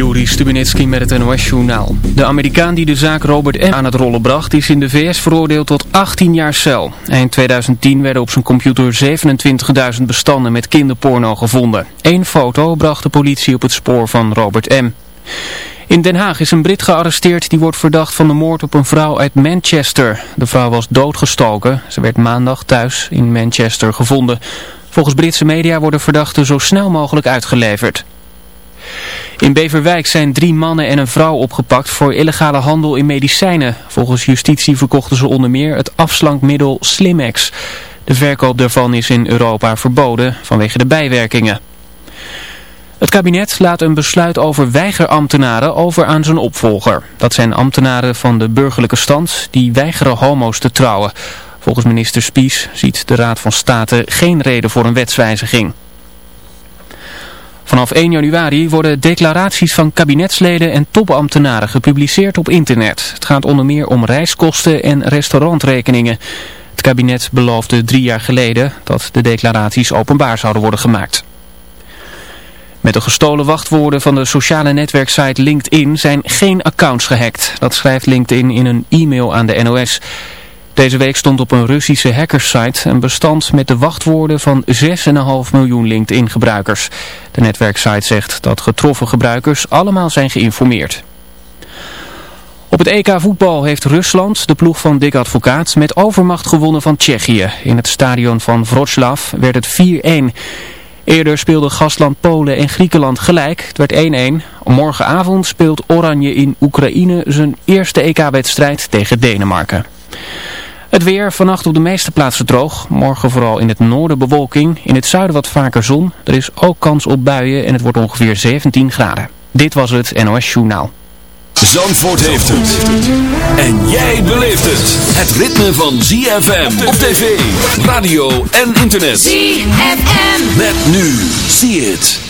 Juri Stubenitski met het NOS-journaal. De Amerikaan die de zaak Robert M. aan het rollen bracht is in de VS veroordeeld tot 18 jaar cel. Eind 2010 werden op zijn computer 27.000 bestanden met kinderporno gevonden. Eén foto bracht de politie op het spoor van Robert M. In Den Haag is een Brit gearresteerd die wordt verdacht van de moord op een vrouw uit Manchester. De vrouw was doodgestoken. Ze werd maandag thuis in Manchester gevonden. Volgens Britse media worden verdachten zo snel mogelijk uitgeleverd. In Beverwijk zijn drie mannen en een vrouw opgepakt voor illegale handel in medicijnen. Volgens justitie verkochten ze onder meer het afslankmiddel Slimex. De verkoop daarvan is in Europa verboden vanwege de bijwerkingen. Het kabinet laat een besluit over weigerambtenaren over aan zijn opvolger. Dat zijn ambtenaren van de burgerlijke stand die weigeren homo's te trouwen. Volgens minister Spies ziet de Raad van State geen reden voor een wetswijziging. Vanaf 1 januari worden declaraties van kabinetsleden en topambtenaren gepubliceerd op internet. Het gaat onder meer om reiskosten en restaurantrekeningen. Het kabinet beloofde drie jaar geleden dat de declaraties openbaar zouden worden gemaakt. Met de gestolen wachtwoorden van de sociale netwerksite LinkedIn zijn geen accounts gehackt. Dat schrijft LinkedIn in een e-mail aan de NOS. Deze week stond op een Russische hackerssite een bestand met de wachtwoorden van 6,5 miljoen LinkedIn-gebruikers. De netwerksite zegt dat getroffen gebruikers allemaal zijn geïnformeerd. Op het EK voetbal heeft Rusland, de ploeg van Dick Advocaat, met overmacht gewonnen van Tsjechië. In het stadion van Wroclaw werd het 4-1. Eerder speelden gastland Polen en Griekenland gelijk. Het werd 1-1. Morgenavond speelt Oranje in Oekraïne zijn eerste EK-wedstrijd tegen Denemarken. Het weer vannacht op de meeste plaatsen droog. Morgen vooral in het noorden bewolking. In het zuiden wat vaker zon. Er is ook kans op buien en het wordt ongeveer 17 graden. Dit was het NOS Journaal. Zandvoort heeft het. En jij beleeft het. Het ritme van ZFM op tv, radio en internet. ZFM. Met nu. See it.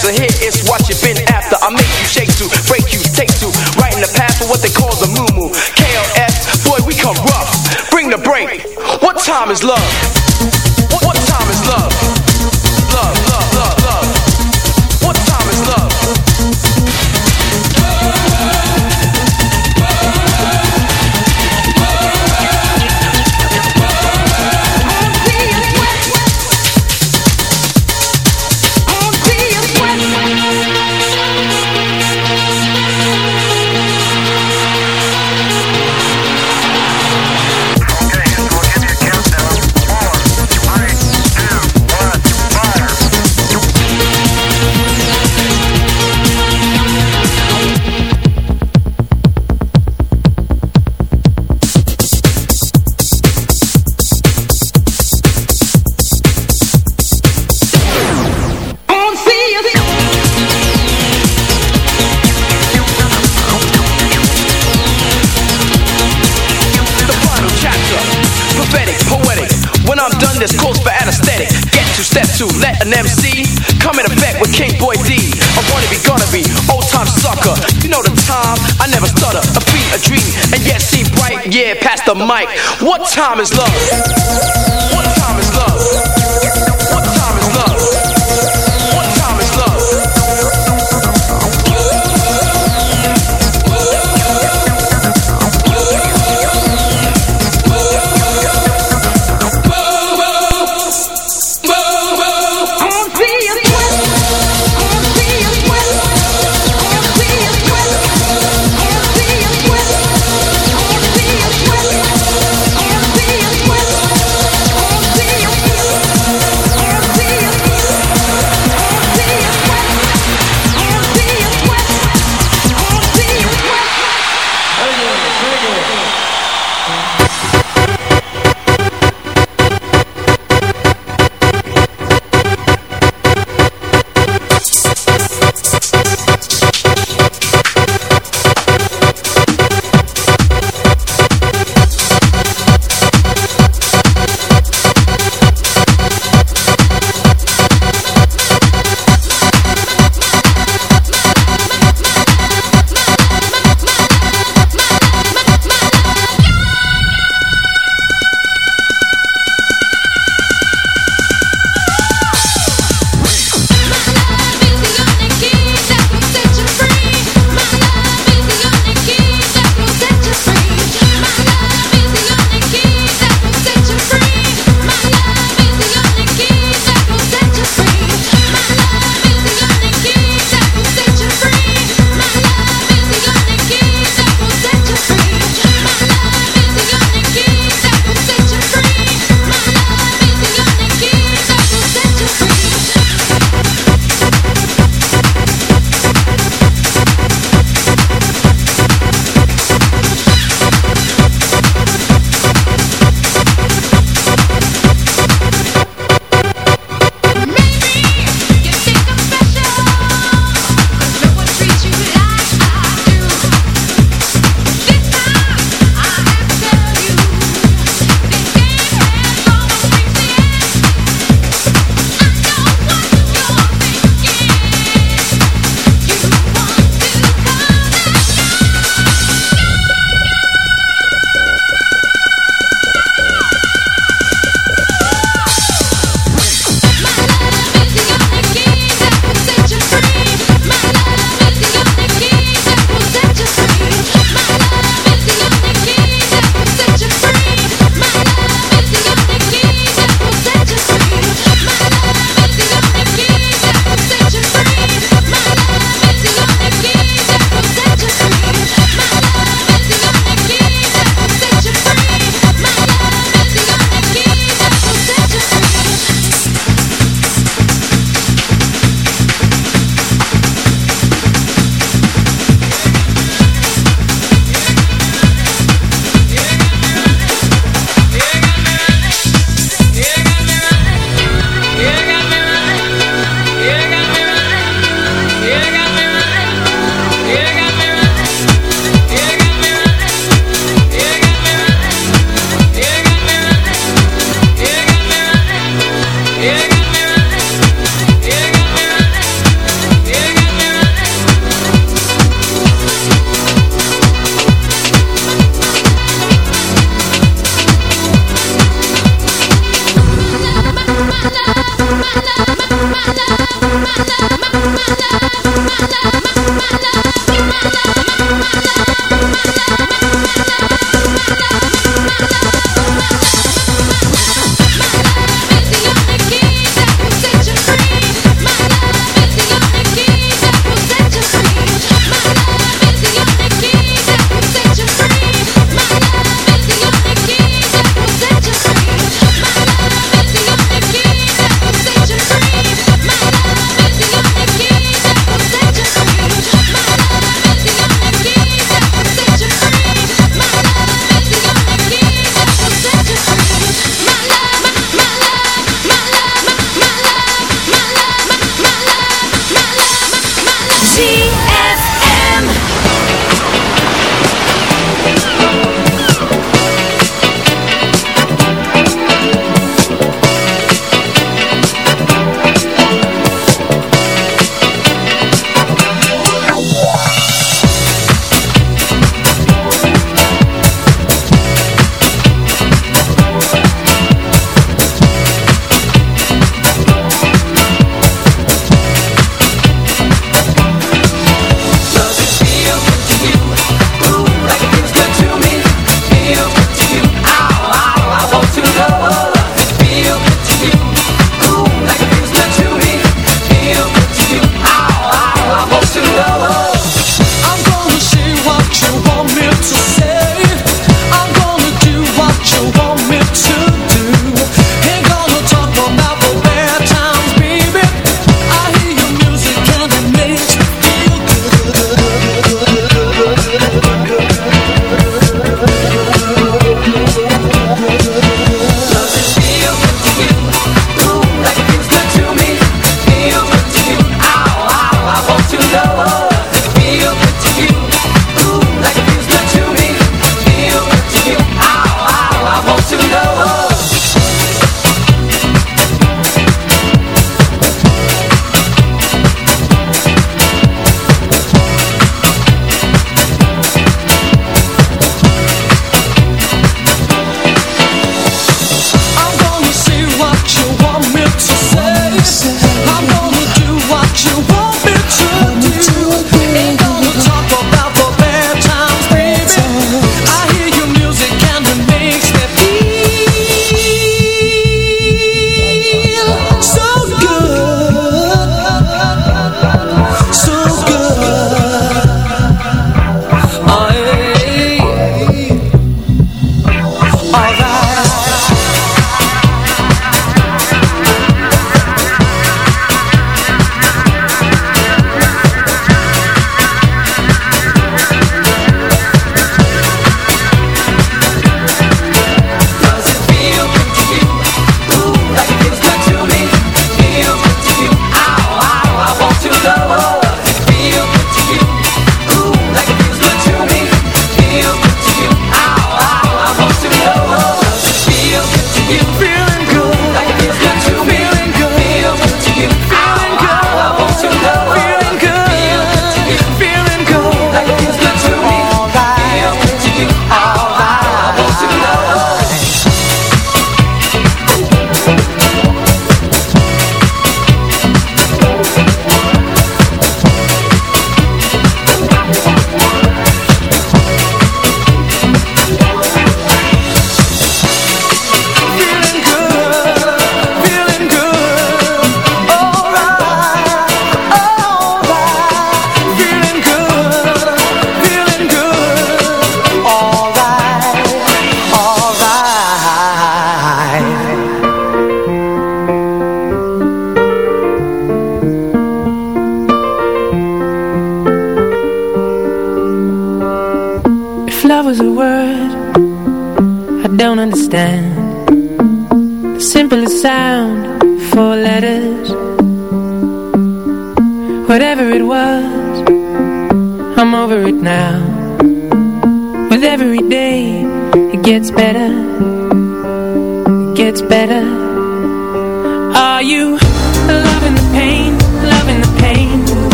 Are here, it's what you've been after. I make you shake to, break you, take to, right in the path for what they call the moo KLF, boy, we come rough. Bring the break. What time is love? Mic. What time is love?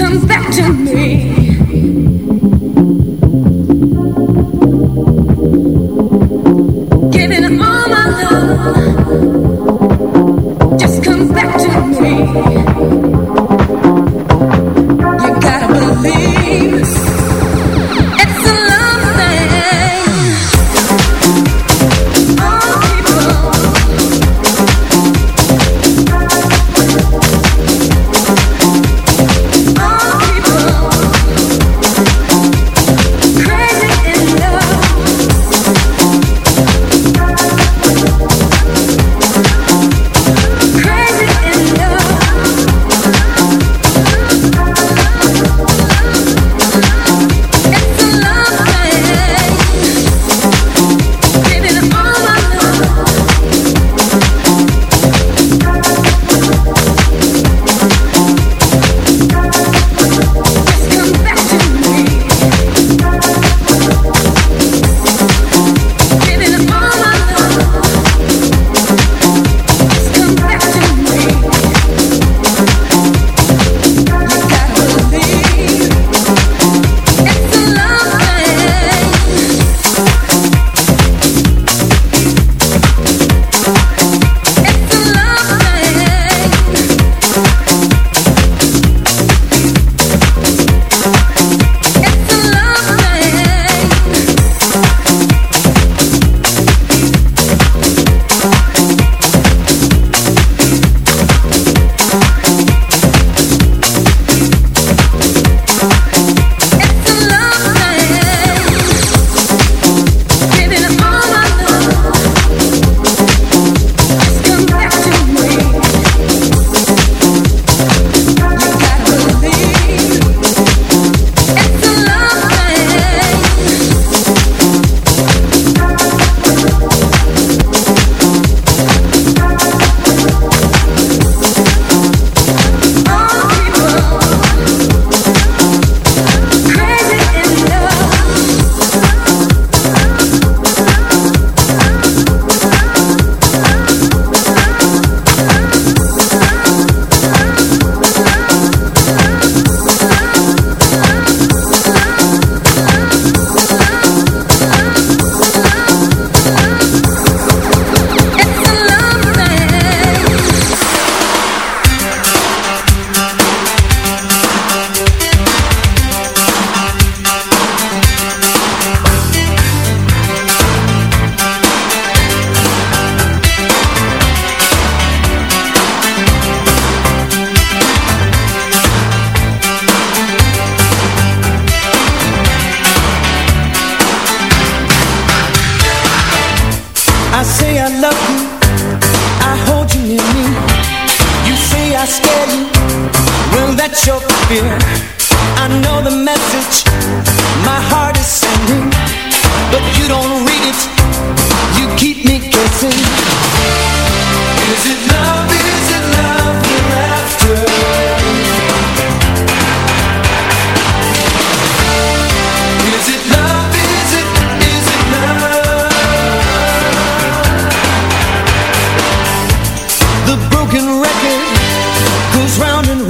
Come back to me.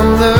on the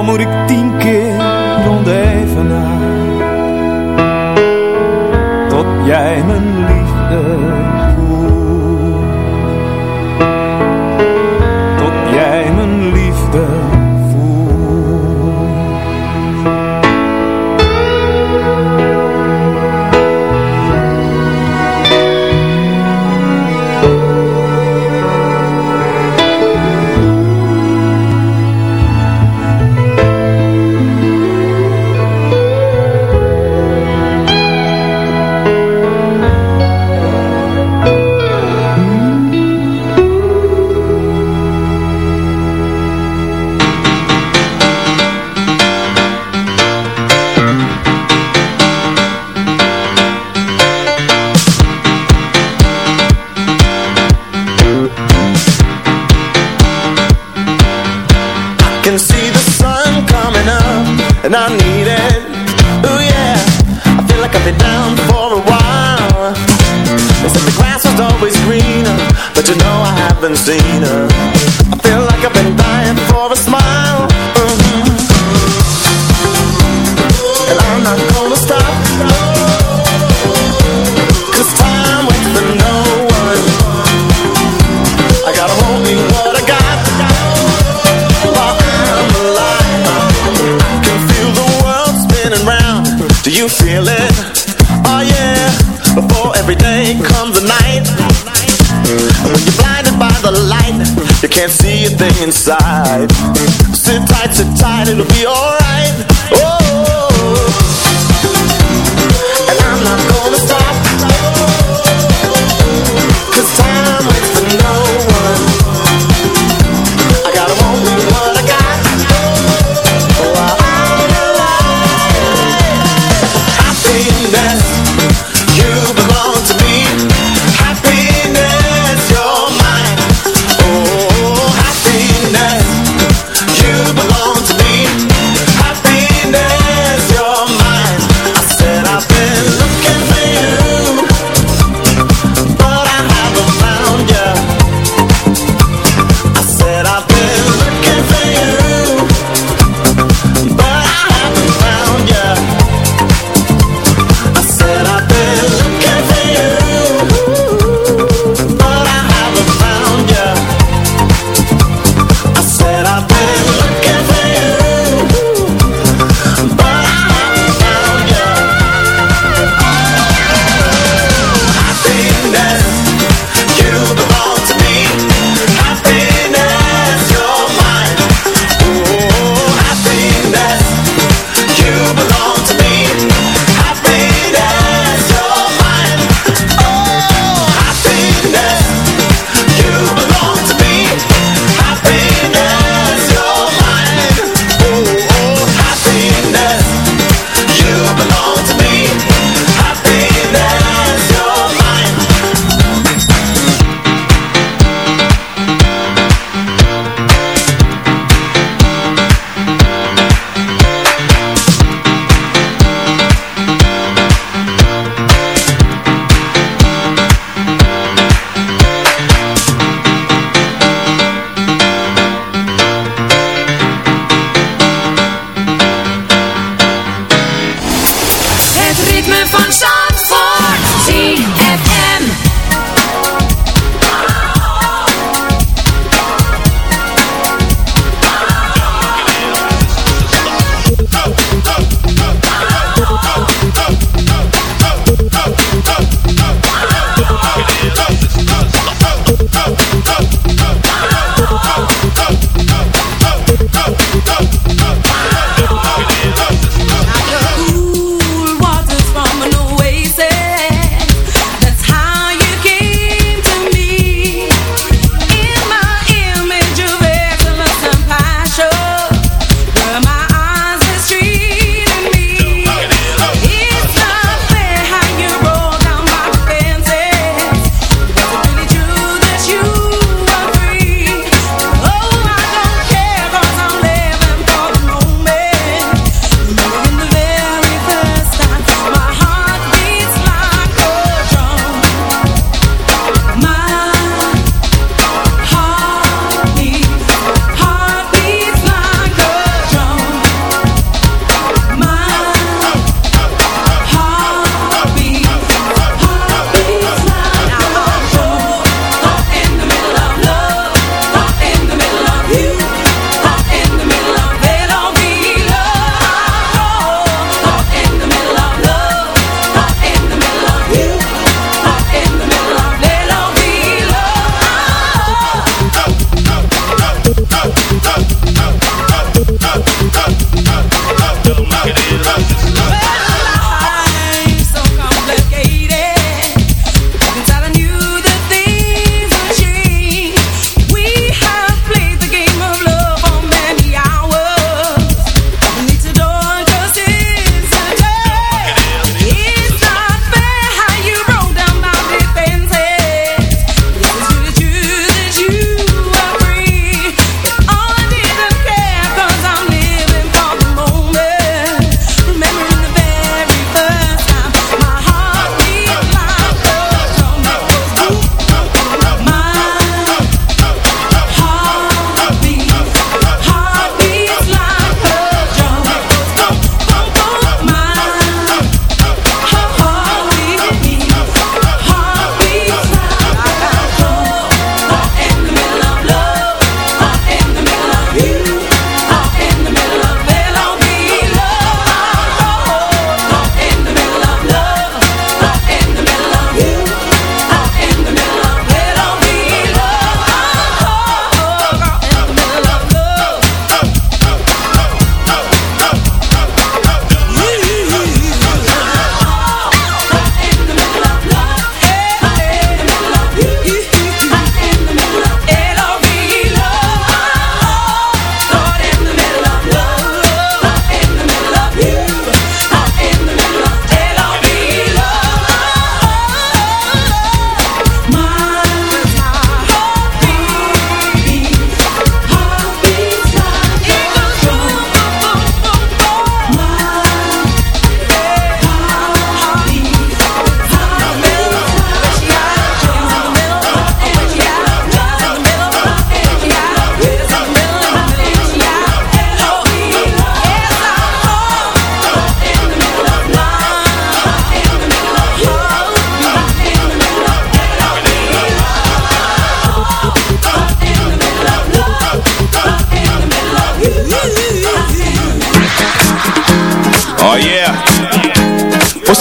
Al moet ik tien keer rond even na Tot jij mijn liefde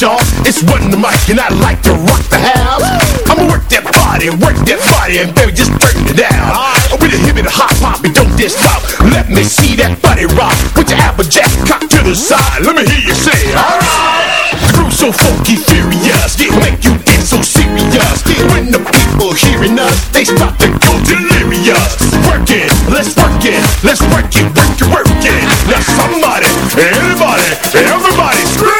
Y'all. It's Run the Mic, and I like to rock the house. I'ma work that body, work that body, and baby, just turn it down. Right. With a hip and a hop hop, and don't diss stop. Let me see that body rock. Put your applejack cock to the side. Let me hear you say, alright. Groove so funky, furious, it make you get so serious. When the people hearing us, they start to go delirious. Work it, let's work it, let's work it, work it, work it. Now somebody, anybody, everybody scream!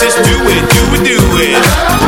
Just do it, do it, do it.